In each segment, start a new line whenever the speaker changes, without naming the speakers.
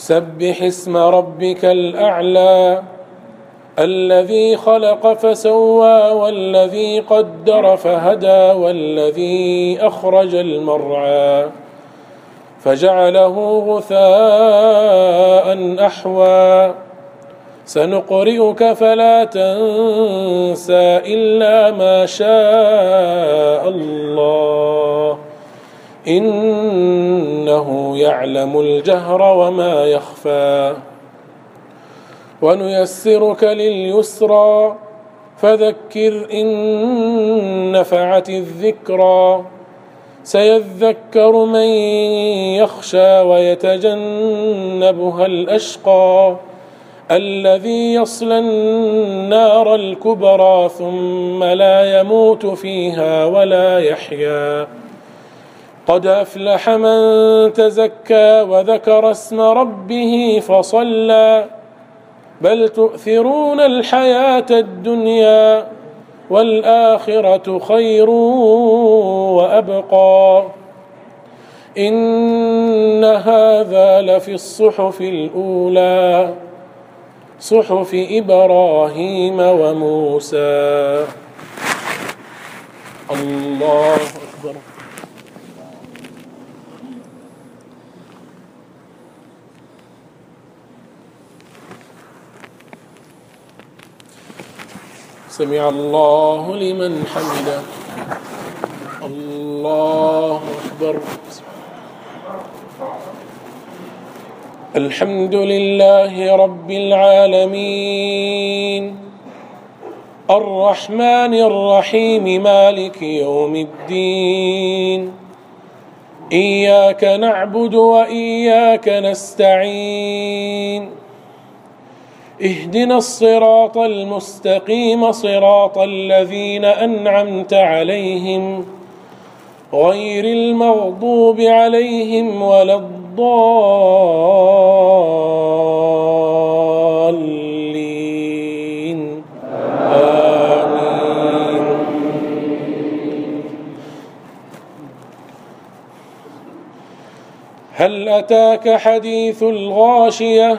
سبح اسم ربك الأعلى الذي خلق فسوى والذي قدر فهدى والذي أخرج المرعى. فجعله غثاء أحوى. سنقرئك فلا تنسى إلا ما شاء الله. إنه يعلم الجهر وما يخفى. ونيسرك لليسرى فذكر إن نفعت الذكرى. سيذكر من يخشى ويتجنبها الأشقى. الذي يصلى النار الكبرى ثم لا يموت فيها ولا يحيا. قد أفلح من تزكى وذكر اسم ربه فصلى بل تؤثرون الحياة الدنيا والآخرة خير وأبقى إن هذا لفي الصحف الأولى صحف إبراهيم وموسى. الله أكبر. سمع الله لمن حمده. الله أكبر. الحمد لله رب العالمين. الرحمن الرحيم مالك يوم الدين. إياك نعبد وإياك نستعين. اهدنا الصراط المستقيم صراط الذين أنعمت عليهم غير المغضوب عليهم ولا الضالين. آمين. هل أتاك حديث الغاشية؟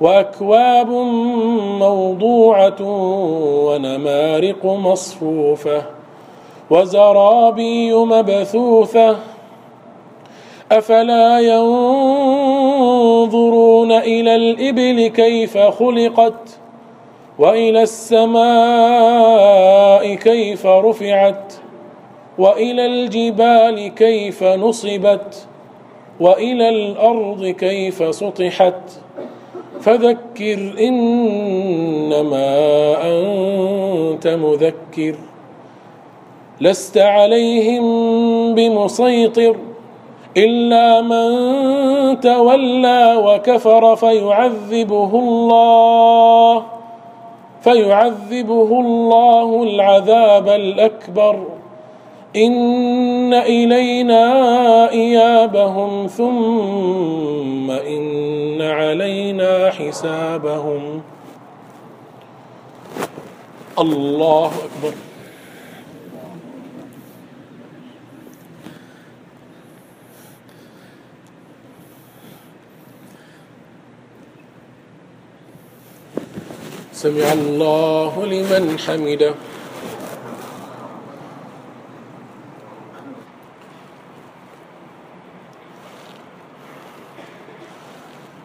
وأكواب موضوعة ونمارق مصفوفة وزرابي مبثوثة أفلا ينظرون إلى الإبل كيف خلقت وإلى السماء كيف رفعت وإلى الجبال كيف نصبت وإلى الأرض كيف سطحت فذكر إنما أنت مذكر. لست عليهم بمسيطر إلا من تولى وكفر فيعذبه الله فيعذبه الله العذاب الأكبر. إن إلينا إيابهم ثم إن علينا حسابهم. الله أكبر. سمع الله لمن حمده.